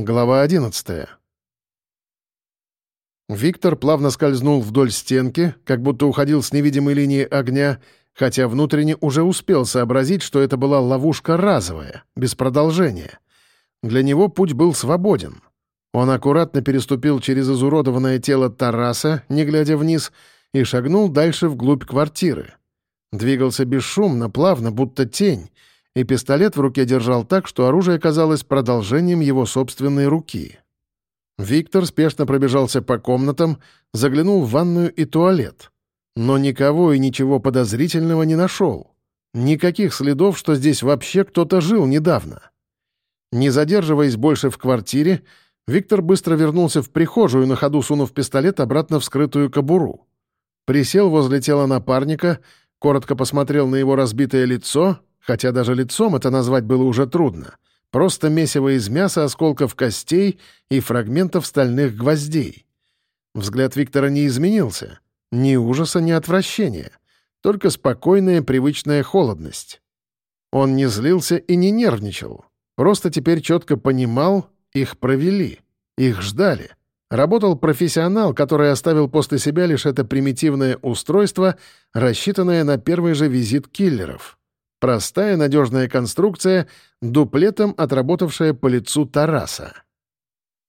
Глава 11. Виктор плавно скользнул вдоль стенки, как будто уходил с невидимой линии огня, хотя внутренне уже успел сообразить, что это была ловушка разовая, без продолжения. Для него путь был свободен. Он аккуратно переступил через изуродованное тело Тараса, не глядя вниз, и шагнул дальше вглубь квартиры. Двигался бесшумно, плавно, будто тень — и пистолет в руке держал так, что оружие казалось продолжением его собственной руки. Виктор спешно пробежался по комнатам, заглянул в ванную и туалет. Но никого и ничего подозрительного не нашел. Никаких следов, что здесь вообще кто-то жил недавно. Не задерживаясь больше в квартире, Виктор быстро вернулся в прихожую, на ходу сунув пистолет обратно в скрытую кобуру. Присел возле тела напарника, коротко посмотрел на его разбитое лицо хотя даже лицом это назвать было уже трудно. Просто месиво из мяса, осколков костей и фрагментов стальных гвоздей. Взгляд Виктора не изменился. Ни ужаса, ни отвращения. Только спокойная, привычная холодность. Он не злился и не нервничал. Просто теперь четко понимал, их провели, их ждали. Работал профессионал, который оставил после себя лишь это примитивное устройство, рассчитанное на первый же визит киллеров. Простая надежная конструкция, дуплетом отработавшая по лицу Тараса.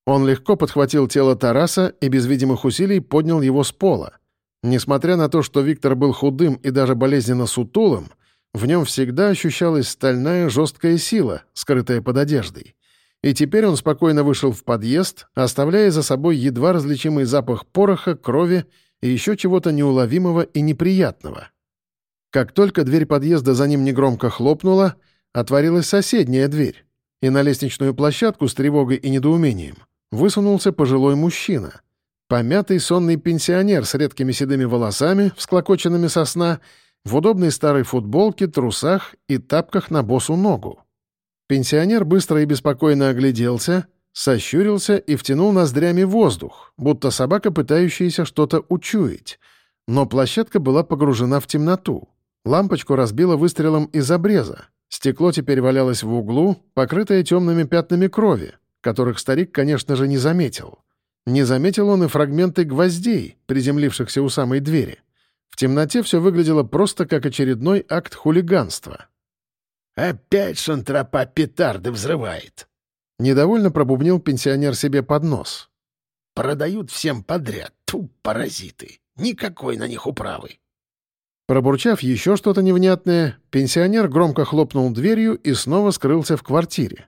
Он легко подхватил тело Тараса и без видимых усилий поднял его с пола. Несмотря на то, что Виктор был худым и даже болезненно сутулым, в нем всегда ощущалась стальная жесткая сила, скрытая под одеждой. И теперь он спокойно вышел в подъезд, оставляя за собой едва различимый запах пороха, крови и еще чего-то неуловимого и неприятного. Как только дверь подъезда за ним негромко хлопнула, отворилась соседняя дверь, и на лестничную площадку с тревогой и недоумением высунулся пожилой мужчина. Помятый сонный пенсионер с редкими седыми волосами, всклокоченными со сна, в удобной старой футболке, трусах и тапках на босу ногу. Пенсионер быстро и беспокойно огляделся, сощурился и втянул ноздрями воздух, будто собака, пытающаяся что-то учуять. Но площадка была погружена в темноту. Лампочку разбило выстрелом из обреза. Стекло теперь валялось в углу, покрытое темными пятнами крови, которых старик, конечно же, не заметил. Не заметил он и фрагменты гвоздей, приземлившихся у самой двери. В темноте все выглядело просто как очередной акт хулиганства. «Опять шантропа петарды взрывает!» Недовольно пробубнил пенсионер себе под нос. «Продают всем подряд, ту паразиты. Никакой на них управы. Пробурчав еще что-то невнятное, пенсионер громко хлопнул дверью и снова скрылся в квартире.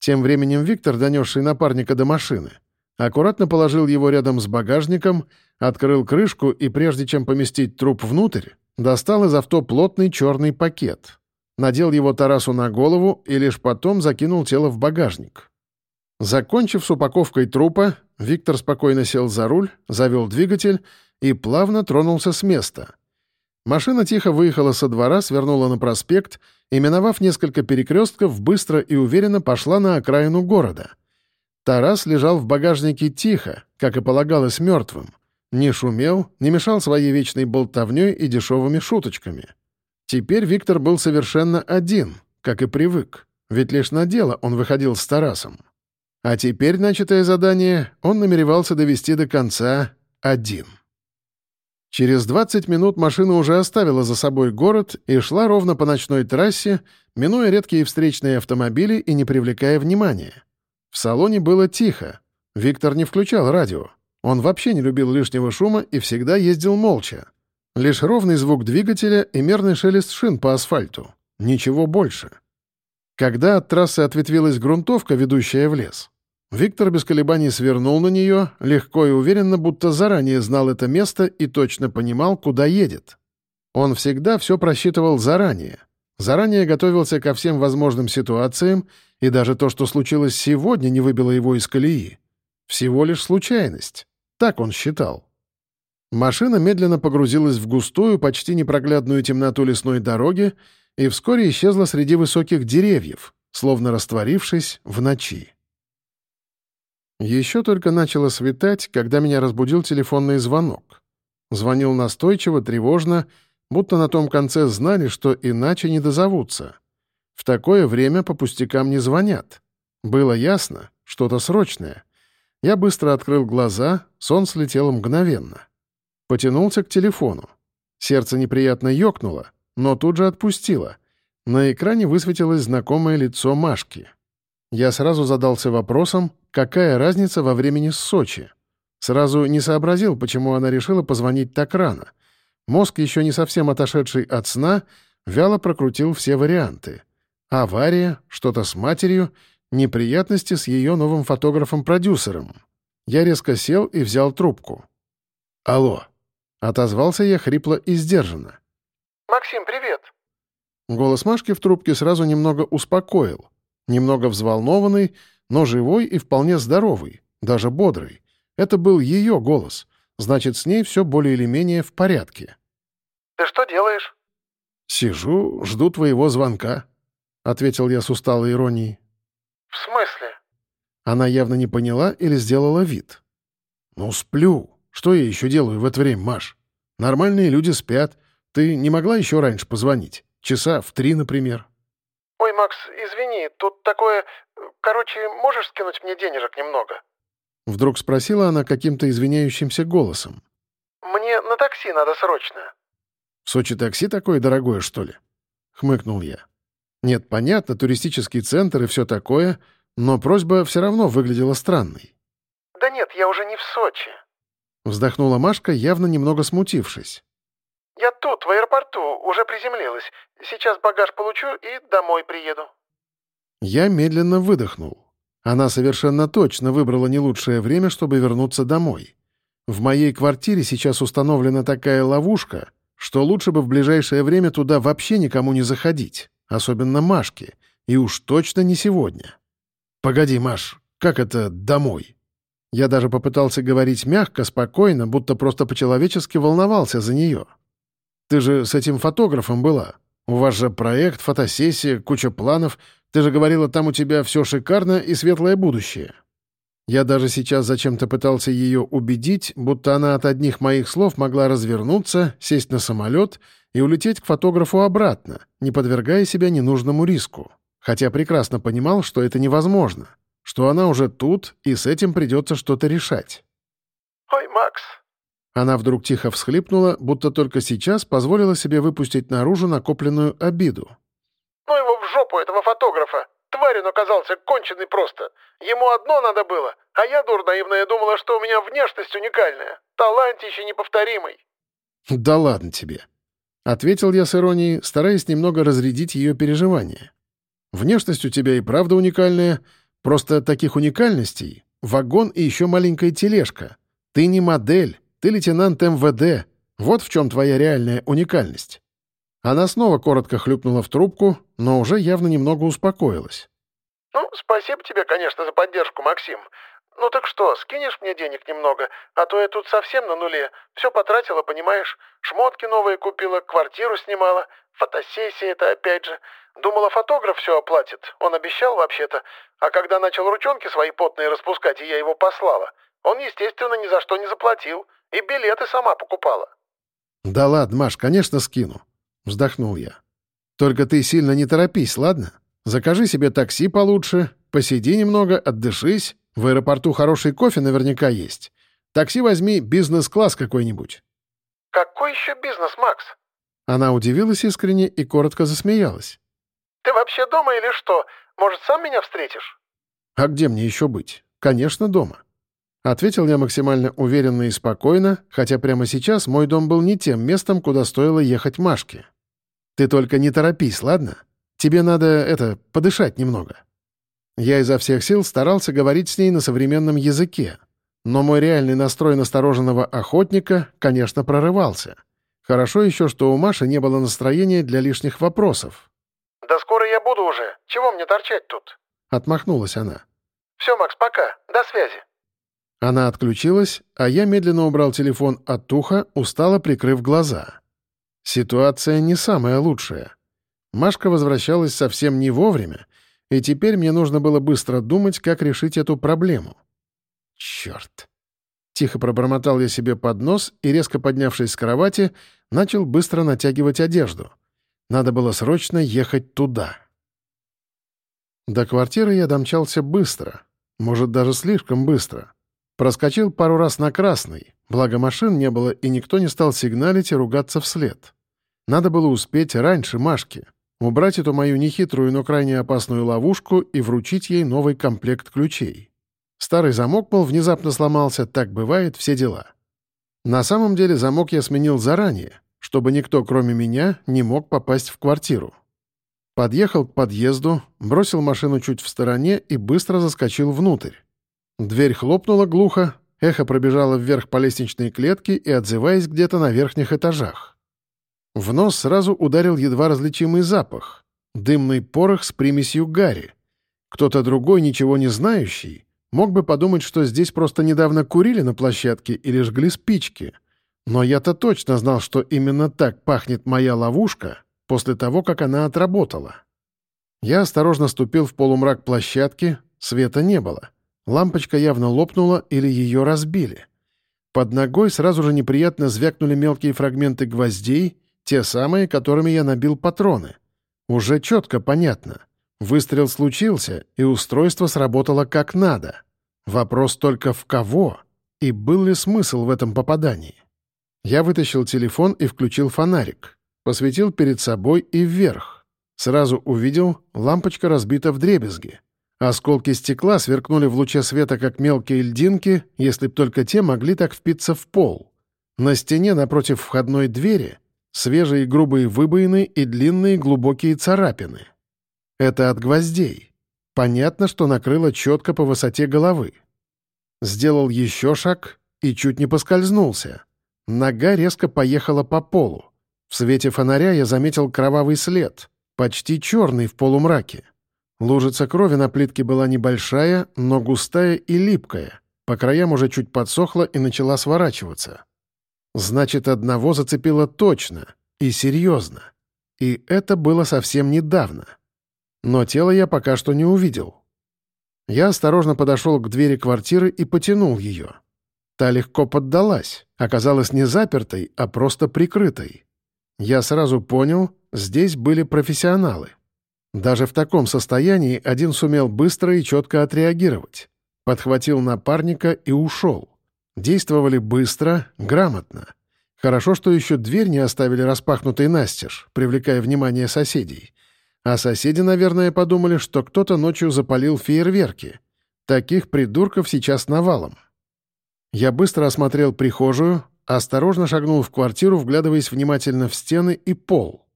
Тем временем Виктор, донесший напарника до машины, аккуратно положил его рядом с багажником, открыл крышку и, прежде чем поместить труп внутрь, достал из авто плотный черный пакет. Надел его Тарасу на голову и лишь потом закинул тело в багажник. Закончив с упаковкой трупа, Виктор спокойно сел за руль, завел двигатель и плавно тронулся с места — Машина тихо выехала со двора, свернула на проспект и, миновав несколько перекрестков, быстро и уверенно пошла на окраину города. Тарас лежал в багажнике тихо, как и полагалось мертвым. Не шумел, не мешал своей вечной болтовней и дешевыми шуточками. Теперь Виктор был совершенно один, как и привык, ведь лишь на дело он выходил с Тарасом. А теперь начатое задание он намеревался довести до конца один. Через 20 минут машина уже оставила за собой город и шла ровно по ночной трассе, минуя редкие встречные автомобили и не привлекая внимания. В салоне было тихо. Виктор не включал радио. Он вообще не любил лишнего шума и всегда ездил молча. Лишь ровный звук двигателя и мерный шелест шин по асфальту. Ничего больше. Когда от трассы ответвилась грунтовка, ведущая в лес, Виктор без колебаний свернул на нее, легко и уверенно, будто заранее знал это место и точно понимал, куда едет. Он всегда все просчитывал заранее. Заранее готовился ко всем возможным ситуациям, и даже то, что случилось сегодня, не выбило его из колеи. Всего лишь случайность. Так он считал. Машина медленно погрузилась в густую, почти непроглядную темноту лесной дороги и вскоре исчезла среди высоких деревьев, словно растворившись в ночи. Еще только начало светать, когда меня разбудил телефонный звонок. Звонил настойчиво, тревожно, будто на том конце знали, что иначе не дозовутся. В такое время по пустякам не звонят. Было ясно, что-то срочное. Я быстро открыл глаза, сон слетел мгновенно. Потянулся к телефону. Сердце неприятно ёкнуло, но тут же отпустило. На экране высветилось знакомое лицо Машки. Я сразу задался вопросом, какая разница во времени с Сочи. Сразу не сообразил, почему она решила позвонить так рано. Мозг, еще не совсем отошедший от сна, вяло прокрутил все варианты. Авария, что-то с матерью, неприятности с ее новым фотографом-продюсером. Я резко сел и взял трубку. «Алло», Отозвался я хрипло и сдержанно. «Максим, привет!» Голос Машки в трубке сразу немного успокоил. Немного взволнованный, но живой и вполне здоровый, даже бодрый. Это был ее голос. Значит, с ней все более или менее в порядке. «Ты что делаешь?» «Сижу, жду твоего звонка», — ответил я с усталой иронией. «В смысле?» Она явно не поняла или сделала вид. «Ну, сплю. Что я еще делаю в это время, Маш? Нормальные люди спят. Ты не могла еще раньше позвонить? Часа в три, например?» «Ой, Макс, извини, тут такое... Короче, можешь скинуть мне денежек немного?» Вдруг спросила она каким-то извиняющимся голосом. «Мне на такси надо срочно». «В Сочи такси такое дорогое, что ли?» — хмыкнул я. «Нет, понятно, туристический центр и все такое, но просьба все равно выглядела странной». «Да нет, я уже не в Сочи», Вздохнула Машка, явно немного смутившись. «Я тут, в аэропорту, уже приземлилась. Сейчас багаж получу и домой приеду». Я медленно выдохнул. Она совершенно точно выбрала не лучшее время, чтобы вернуться домой. В моей квартире сейчас установлена такая ловушка, что лучше бы в ближайшее время туда вообще никому не заходить, особенно Машке, и уж точно не сегодня. «Погоди, Маш, как это «домой»?» Я даже попытался говорить мягко, спокойно, будто просто по-человечески волновался за нее. «Ты же с этим фотографом была. У вас же проект, фотосессия, куча планов. Ты же говорила, там у тебя все шикарно и светлое будущее». Я даже сейчас зачем-то пытался ее убедить, будто она от одних моих слов могла развернуться, сесть на самолет и улететь к фотографу обратно, не подвергая себя ненужному риску. Хотя прекрасно понимал, что это невозможно что она уже тут, и с этим придется что-то решать. «Ой, Макс!» Она вдруг тихо всхлипнула, будто только сейчас позволила себе выпустить наружу накопленную обиду. «Ну его в жопу, этого фотографа! Тварь он оказался конченый просто! Ему одно надо было, а я, дур наивная, думала, что у меня внешность уникальная, талантище неповторимый!» «Да ладно тебе!» — ответил я с иронией, стараясь немного разрядить ее переживания. «Внешность у тебя и правда уникальная, Просто таких уникальностей — вагон и еще маленькая тележка. Ты не модель, ты лейтенант МВД. Вот в чем твоя реальная уникальность». Она снова коротко хлюпнула в трубку, но уже явно немного успокоилась. «Ну, спасибо тебе, конечно, за поддержку, Максим. Ну так что, скинешь мне денег немного? А то я тут совсем на нуле. Все потратила, понимаешь? Шмотки новые купила, квартиру снимала, фотосессия это опять же. Думала, фотограф все оплатит. Он обещал вообще-то. А когда начал ручонки свои потные распускать, и я его послала, он, естественно, ни за что не заплатил. И билеты сама покупала. «Да ладно, Маш, конечно, скину», — вздохнул я. «Только ты сильно не торопись, ладно? Закажи себе такси получше, посиди немного, отдышись. В аэропорту хороший кофе наверняка есть. Такси возьми бизнес-класс какой-нибудь». «Какой еще бизнес, Макс?» Она удивилась искренне и коротко засмеялась. «Ты вообще дома или что? Может, сам меня встретишь?» «А где мне еще быть? Конечно, дома». Ответил я максимально уверенно и спокойно, хотя прямо сейчас мой дом был не тем местом, куда стоило ехать Машке. «Ты только не торопись, ладно? Тебе надо, это, подышать немного». Я изо всех сил старался говорить с ней на современном языке, но мой реальный настрой настороженного охотника, конечно, прорывался. Хорошо еще, что у Маши не было настроения для лишних вопросов. «Да скоро я буду уже. Чего мне торчать тут?» Отмахнулась она. «Все, Макс, пока. До связи». Она отключилась, а я медленно убрал телефон от уха, устало прикрыв глаза. Ситуация не самая лучшая. Машка возвращалась совсем не вовремя, и теперь мне нужно было быстро думать, как решить эту проблему. Черт! Тихо пробормотал я себе под нос и, резко поднявшись с кровати, начал быстро натягивать одежду. Надо было срочно ехать туда. До квартиры я домчался быстро. Может, даже слишком быстро. Проскочил пару раз на красный, благо машин не было и никто не стал сигналить и ругаться вслед. Надо было успеть раньше Машки, убрать эту мою нехитрую, но крайне опасную ловушку и вручить ей новый комплект ключей. Старый замок, мол, внезапно сломался, так бывает, все дела. На самом деле замок я сменил заранее, чтобы никто, кроме меня, не мог попасть в квартиру. Подъехал к подъезду, бросил машину чуть в стороне и быстро заскочил внутрь. Дверь хлопнула глухо, эхо пробежало вверх по лестничной клетке и отзываясь где-то на верхних этажах. В нос сразу ударил едва различимый запах — дымный порох с примесью гари. Кто-то другой, ничего не знающий, мог бы подумать, что здесь просто недавно курили на площадке или жгли спички. Но я-то точно знал, что именно так пахнет моя ловушка после того, как она отработала. Я осторожно ступил в полумрак площадки, света не было. Лампочка явно лопнула или ее разбили. Под ногой сразу же неприятно звякнули мелкие фрагменты гвоздей, те самые, которыми я набил патроны. Уже четко понятно. Выстрел случился, и устройство сработало как надо. Вопрос только в кого и был ли смысл в этом попадании. Я вытащил телефон и включил фонарик. Посветил перед собой и вверх. Сразу увидел, лампочка разбита в дребезги. Осколки стекла сверкнули в луче света, как мелкие льдинки, если б только те могли так впиться в пол. На стене напротив входной двери свежие грубые выбоины и длинные глубокие царапины. Это от гвоздей. Понятно, что накрыло четко по высоте головы. Сделал еще шаг и чуть не поскользнулся. Нога резко поехала по полу. В свете фонаря я заметил кровавый след, почти черный в полумраке. Лужица крови на плитке была небольшая, но густая и липкая. По краям уже чуть подсохла и начала сворачиваться. Значит, одного зацепило точно и серьезно. И это было совсем недавно. Но тело я пока что не увидел. Я осторожно подошел к двери квартиры и потянул ее. Та легко поддалась, оказалась не запертой, а просто прикрытой. Я сразу понял, здесь были профессионалы. Даже в таком состоянии один сумел быстро и четко отреагировать. Подхватил напарника и ушел. Действовали быстро, грамотно. Хорошо, что еще дверь не оставили распахнутой настежь, привлекая внимание соседей. А соседи, наверное, подумали, что кто-то ночью запалил фейерверки. Таких придурков сейчас навалом. Я быстро осмотрел прихожую, осторожно шагнул в квартиру, вглядываясь внимательно в стены и пол.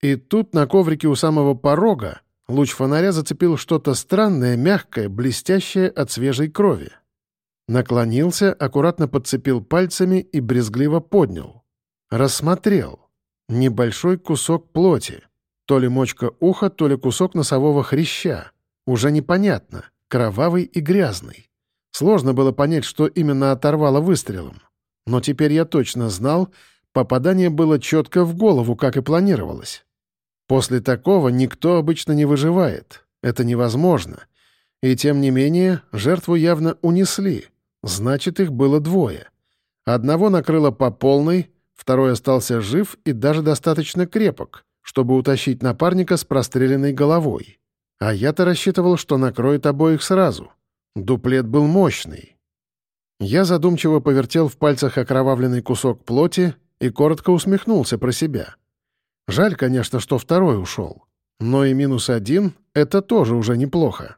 И тут на коврике у самого порога луч фонаря зацепил что-то странное, мягкое, блестящее от свежей крови. Наклонился, аккуратно подцепил пальцами и брезгливо поднял. Рассмотрел. Небольшой кусок плоти. То ли мочка уха, то ли кусок носового хряща. Уже непонятно. Кровавый и грязный. Сложно было понять, что именно оторвало выстрелом. Но теперь я точно знал, попадание было четко в голову, как и планировалось. После такого никто обычно не выживает. Это невозможно. И тем не менее, жертву явно унесли. Значит, их было двое. Одного накрыло по полной, второй остался жив и даже достаточно крепок, чтобы утащить напарника с простреленной головой. А я-то рассчитывал, что накроет обоих сразу. Дуплет был мощный. Я задумчиво повертел в пальцах окровавленный кусок плоти и коротко усмехнулся про себя — Жаль, конечно, что второй ушел. Но и минус один — это тоже уже неплохо.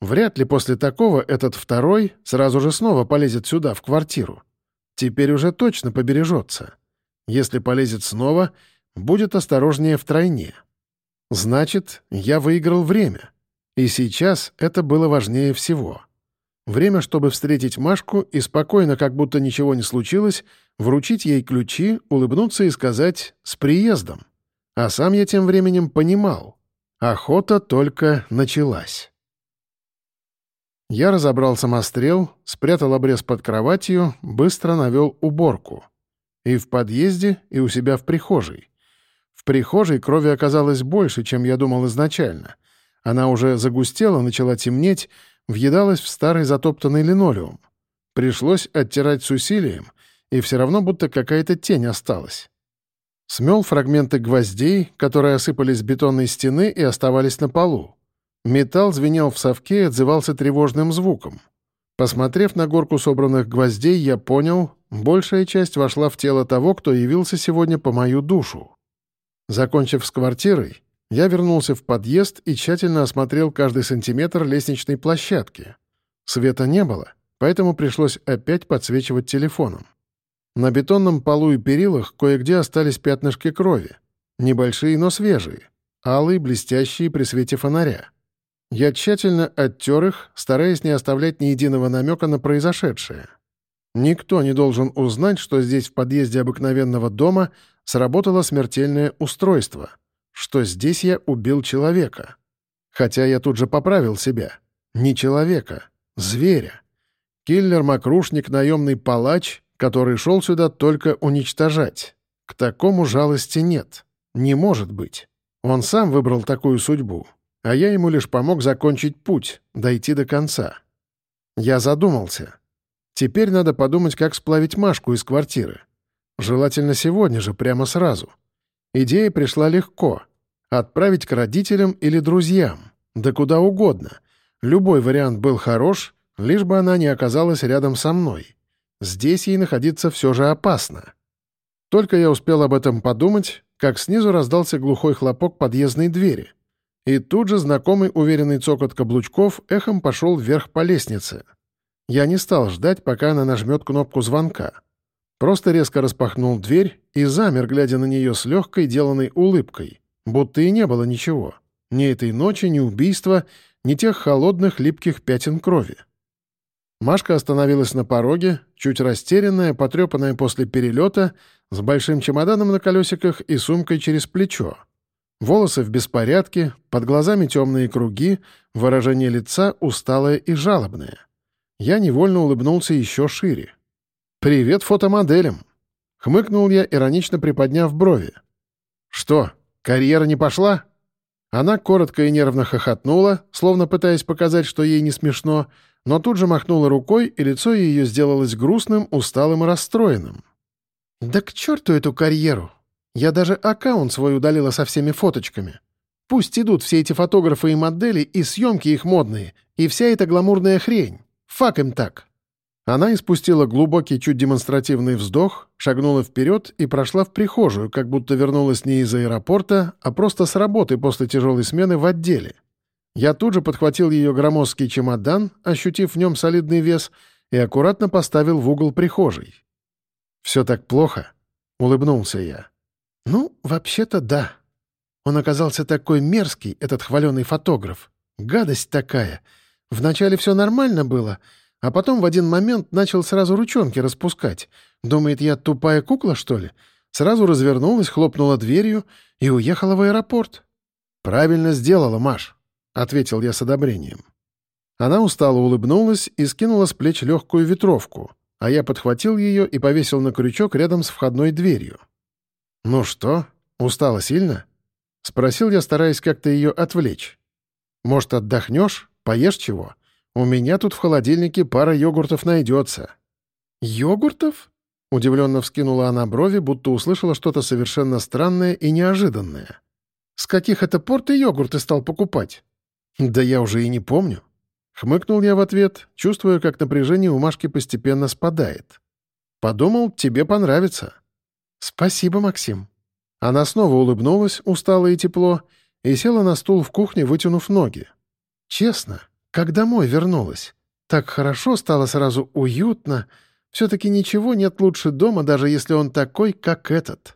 Вряд ли после такого этот второй сразу же снова полезет сюда, в квартиру. Теперь уже точно побережется. Если полезет снова, будет осторожнее втройне. Значит, я выиграл время. И сейчас это было важнее всего. Время, чтобы встретить Машку и спокойно, как будто ничего не случилось, вручить ей ключи, улыбнуться и сказать «с приездом». А сам я тем временем понимал. Охота только началась. Я разобрал самострел, спрятал обрез под кроватью, быстро навел уборку. И в подъезде, и у себя в прихожей. В прихожей крови оказалось больше, чем я думал изначально. Она уже загустела, начала темнеть, въедалась в старый затоптанный линолеум. Пришлось оттирать с усилием, и все равно будто какая-то тень осталась. Смел фрагменты гвоздей, которые осыпались с бетонной стены и оставались на полу. Металл звенел в совке и отзывался тревожным звуком. Посмотрев на горку собранных гвоздей, я понял, большая часть вошла в тело того, кто явился сегодня по мою душу. Закончив с квартирой, я вернулся в подъезд и тщательно осмотрел каждый сантиметр лестничной площадки. Света не было, поэтому пришлось опять подсвечивать телефоном. На бетонном полу и перилах кое-где остались пятнышки крови. Небольшие, но свежие. Алые, блестящие при свете фонаря. Я тщательно оттер их, стараясь не оставлять ни единого намека на произошедшее. Никто не должен узнать, что здесь в подъезде обыкновенного дома сработало смертельное устройство, что здесь я убил человека. Хотя я тут же поправил себя. Не человека, зверя. Киллер-мокрушник, наемный палач, который шел сюда только уничтожать. К такому жалости нет. Не может быть. Он сам выбрал такую судьбу а я ему лишь помог закончить путь, дойти до конца. Я задумался. Теперь надо подумать, как сплавить Машку из квартиры. Желательно сегодня же, прямо сразу. Идея пришла легко. Отправить к родителям или друзьям, да куда угодно. Любой вариант был хорош, лишь бы она не оказалась рядом со мной. Здесь ей находиться все же опасно. Только я успел об этом подумать, как снизу раздался глухой хлопок подъездной двери. И тут же знакомый уверенный цокот каблучков эхом пошел вверх по лестнице. Я не стал ждать, пока она нажмет кнопку звонка. Просто резко распахнул дверь и замер, глядя на нее с легкой, деланной улыбкой, будто и не было ничего. Ни этой ночи, ни убийства, ни тех холодных, липких пятен крови. Машка остановилась на пороге, чуть растерянная, потрепанная после перелета, с большим чемоданом на колесиках и сумкой через плечо. Волосы в беспорядке, под глазами темные круги, выражение лица усталое и жалобное. Я невольно улыбнулся еще шире. «Привет фотомоделям!» — хмыкнул я, иронично приподняв брови. «Что, карьера не пошла?» Она коротко и нервно хохотнула, словно пытаясь показать, что ей не смешно, но тут же махнула рукой, и лицо ее сделалось грустным, усталым и расстроенным. «Да к черту эту карьеру!» Я даже аккаунт свой удалила со всеми фоточками. Пусть идут все эти фотографы и модели, и съемки их модные, и вся эта гламурная хрень. Фак им так. Она испустила глубокий, чуть демонстративный вздох, шагнула вперед и прошла в прихожую, как будто вернулась не из аэропорта, а просто с работы после тяжелой смены в отделе. Я тут же подхватил ее громоздкий чемодан, ощутив в нем солидный вес, и аккуратно поставил в угол прихожей. «Все так плохо?» — улыбнулся я. «Ну, вообще-то да. Он оказался такой мерзкий, этот хваленый фотограф. Гадость такая. Вначале все нормально было, а потом в один момент начал сразу ручонки распускать. Думает, я тупая кукла, что ли? Сразу развернулась, хлопнула дверью и уехала в аэропорт». «Правильно сделала, Маш», — ответил я с одобрением. Она устало улыбнулась и скинула с плеч легкую ветровку, а я подхватил ее и повесил на крючок рядом с входной дверью. «Ну что, устала сильно?» — спросил я, стараясь как-то ее отвлечь. «Может, отдохнешь? Поешь чего? У меня тут в холодильнике пара йогуртов найдется». «Йогуртов?» — удивленно вскинула она брови, будто услышала что-то совершенно странное и неожиданное. «С каких это пор ты йогурты стал покупать?» «Да я уже и не помню». Хмыкнул я в ответ, чувствуя, как напряжение у Машки постепенно спадает. «Подумал, тебе понравится». «Спасибо, Максим». Она снова улыбнулась, устало и тепло, и села на стул в кухне, вытянув ноги. «Честно, как домой вернулась. Так хорошо стало сразу уютно. Все-таки ничего нет лучше дома, даже если он такой, как этот».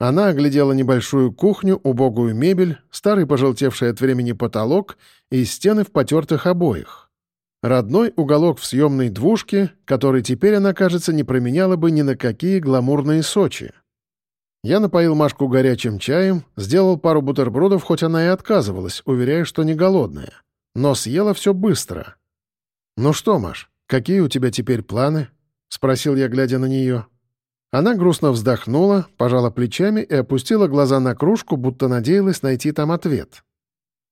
Она оглядела небольшую кухню, убогую мебель, старый пожелтевший от времени потолок и стены в потертых обоях. Родной уголок в съемной двушке, который теперь она, кажется, не променяла бы ни на какие гламурные Сочи. Я напоил Машку горячим чаем, сделал пару бутербродов, хоть она и отказывалась, уверяя, что не голодная. Но съела все быстро. «Ну что, Маш, какие у тебя теперь планы?» — спросил я, глядя на нее. Она грустно вздохнула, пожала плечами и опустила глаза на кружку, будто надеялась найти там ответ.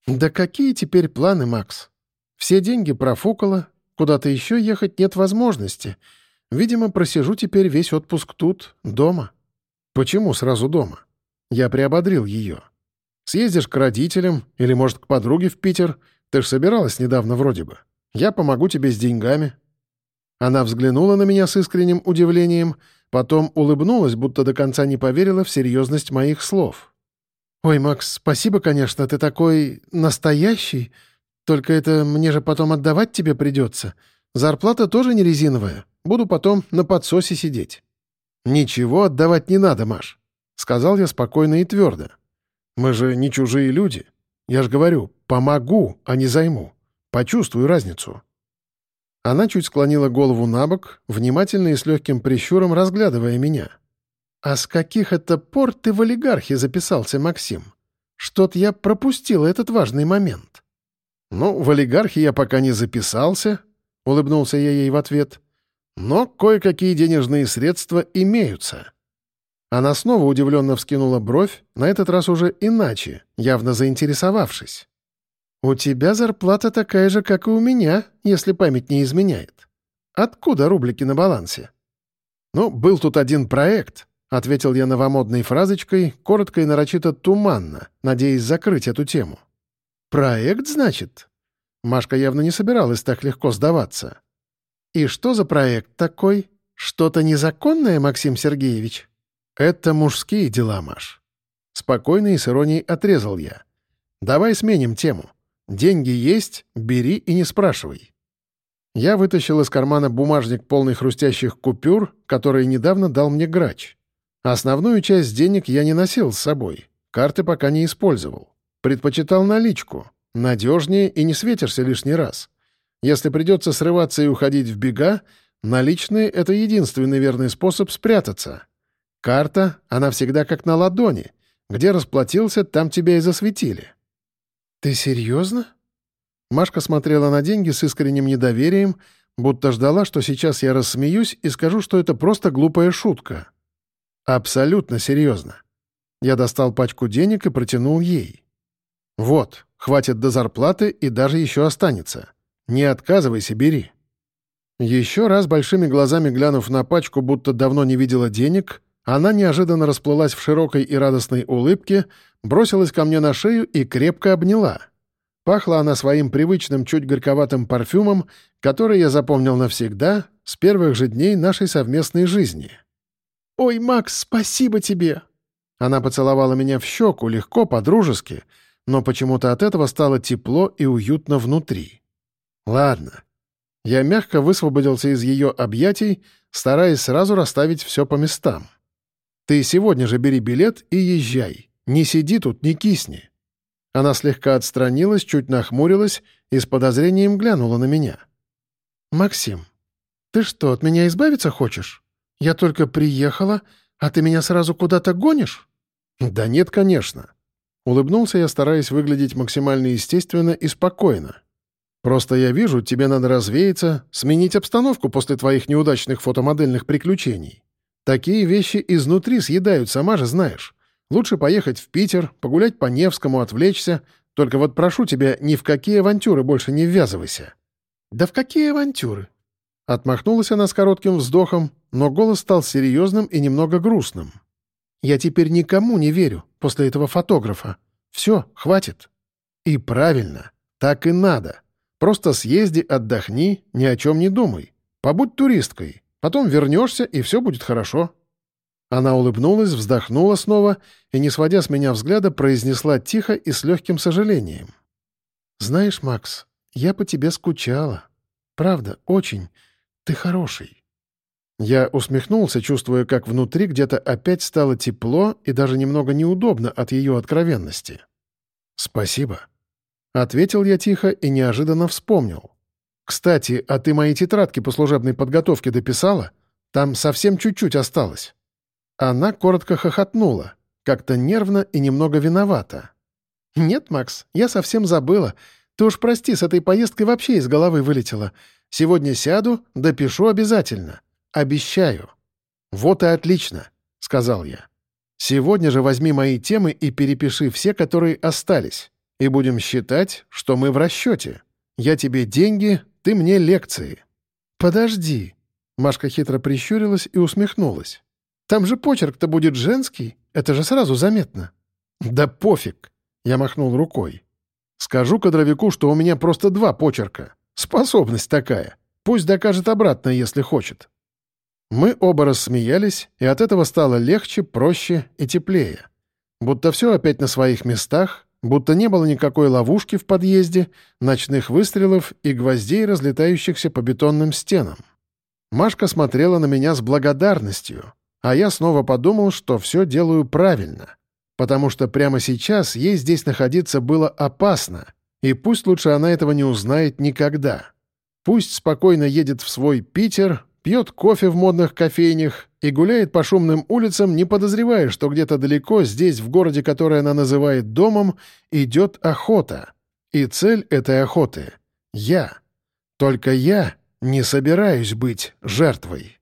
«Да какие теперь планы, Макс? Все деньги профукала, куда-то еще ехать нет возможности. Видимо, просижу теперь весь отпуск тут, дома. Почему сразу дома? Я приободрил ее. Съездишь к родителям или, может, к подруге в Питер. Ты ж собиралась недавно вроде бы. Я помогу тебе с деньгами». Она взглянула на меня с искренним удивлением, потом улыбнулась, будто до конца не поверила в серьезность моих слов. «Ой, Макс, спасибо, конечно, ты такой настоящий. Только это мне же потом отдавать тебе придется. Зарплата тоже не резиновая. Буду потом на подсосе сидеть». «Ничего отдавать не надо, Маш», — сказал я спокойно и твердо. «Мы же не чужие люди. Я же говорю, помогу, а не займу. Почувствую разницу». Она чуть склонила голову на бок, внимательно и с легким прищуром разглядывая меня. «А с каких это пор ты в олигархи записался, Максим? Что-то я пропустил этот важный момент». «Ну, в олигархи я пока не записался», — улыбнулся я ей в ответ. «Но кое-какие денежные средства имеются». Она снова удивленно вскинула бровь, на этот раз уже иначе, явно заинтересовавшись. «У тебя зарплата такая же, как и у меня, если память не изменяет. Откуда рублики на балансе?» «Ну, был тут один проект», — ответил я новомодной фразочкой, коротко и нарочито туманно, надеясь закрыть эту тему. «Проект, значит?» Машка явно не собиралась так легко сдаваться. «И что за проект такой? Что-то незаконное, Максим Сергеевич?» «Это мужские дела, Маш». Спокойно и с иронией отрезал я. «Давай сменим тему. Деньги есть, бери и не спрашивай». Я вытащил из кармана бумажник полный хрустящих купюр, которые недавно дал мне грач. Основную часть денег я не носил с собой, карты пока не использовал. Предпочитал наличку. Надежнее и не светишься лишний раз. Если придется срываться и уходить в бега, наличные — это единственный верный способ спрятаться. Карта, она всегда как на ладони. Где расплатился, там тебя и засветили. «Ты серьезно?» Машка смотрела на деньги с искренним недоверием, будто ждала, что сейчас я рассмеюсь и скажу, что это просто глупая шутка. Абсолютно серьезно. Я достал пачку денег и протянул ей. «Вот, хватит до зарплаты и даже еще останется. Не отказывайся, бери». Еще раз большими глазами глянув на пачку, будто давно не видела денег, она неожиданно расплылась в широкой и радостной улыбке, бросилась ко мне на шею и крепко обняла. Пахла она своим привычным, чуть горьковатым парфюмом, который я запомнил навсегда с первых же дней нашей совместной жизни. «Ой, Макс, спасибо тебе!» Она поцеловала меня в щеку, легко, по-дружески, но почему-то от этого стало тепло и уютно внутри. «Ладно». Я мягко высвободился из ее объятий, стараясь сразу расставить все по местам. Ты сегодня же бери билет и езжай. Не сиди тут, не кисни». Она слегка отстранилась, чуть нахмурилась и с подозрением глянула на меня. «Максим, ты что, от меня избавиться хочешь? Я только приехала, а ты меня сразу куда-то гонишь?» «Да нет, конечно». Улыбнулся я, стараясь выглядеть максимально естественно и спокойно. «Просто я вижу, тебе надо развеяться, сменить обстановку после твоих неудачных фотомодельных приключений. Такие вещи изнутри съедают, сама же знаешь. Лучше поехать в Питер, погулять по Невскому, отвлечься. Только вот прошу тебя, ни в какие авантюры больше не ввязывайся». «Да в какие авантюры?» Отмахнулась она с коротким вздохом, но голос стал серьезным и немного грустным. «Я теперь никому не верю после этого фотографа. Все, хватит». «И правильно. Так и надо. Просто съезди, отдохни, ни о чем не думай. Побудь туристкой. Потом вернешься, и все будет хорошо». Она улыбнулась, вздохнула снова и, не сводя с меня взгляда, произнесла тихо и с легким сожалением. «Знаешь, Макс, я по тебе скучала. Правда, очень. Ты хороший». Я усмехнулся, чувствуя, как внутри где-то опять стало тепло и даже немного неудобно от ее откровенности. «Спасибо», — ответил я тихо и неожиданно вспомнил. «Кстати, а ты мои тетрадки по служебной подготовке дописала? Там совсем чуть-чуть осталось». Она коротко хохотнула, как-то нервно и немного виновата. «Нет, Макс, я совсем забыла. Ты уж прости, с этой поездкой вообще из головы вылетела. Сегодня сяду, допишу обязательно. Обещаю». «Вот и отлично», — сказал я. «Сегодня же возьми мои темы и перепиши все, которые остались, и будем считать, что мы в расчете. Я тебе деньги, ты мне лекции». «Подожди». Машка хитро прищурилась и усмехнулась. «Там же почерк-то будет женский, это же сразу заметно». «Да пофиг», — я махнул рукой. Скажу кадровику, что у меня просто два почерка. Способность такая. Пусть докажет обратно, если хочет. Мы оба рассмеялись, и от этого стало легче, проще и теплее. Будто все опять на своих местах, будто не было никакой ловушки в подъезде, ночных выстрелов и гвоздей, разлетающихся по бетонным стенам. Машка смотрела на меня с благодарностью, а я снова подумал, что все делаю правильно, потому что прямо сейчас ей здесь находиться было опасно, и пусть лучше она этого не узнает никогда. Пусть спокойно едет в свой Питер, пьет кофе в модных кофейнях и гуляет по шумным улицам, не подозревая, что где-то далеко, здесь, в городе, который она называет домом, идет охота. И цель этой охоты — я. Только я не собираюсь быть жертвой.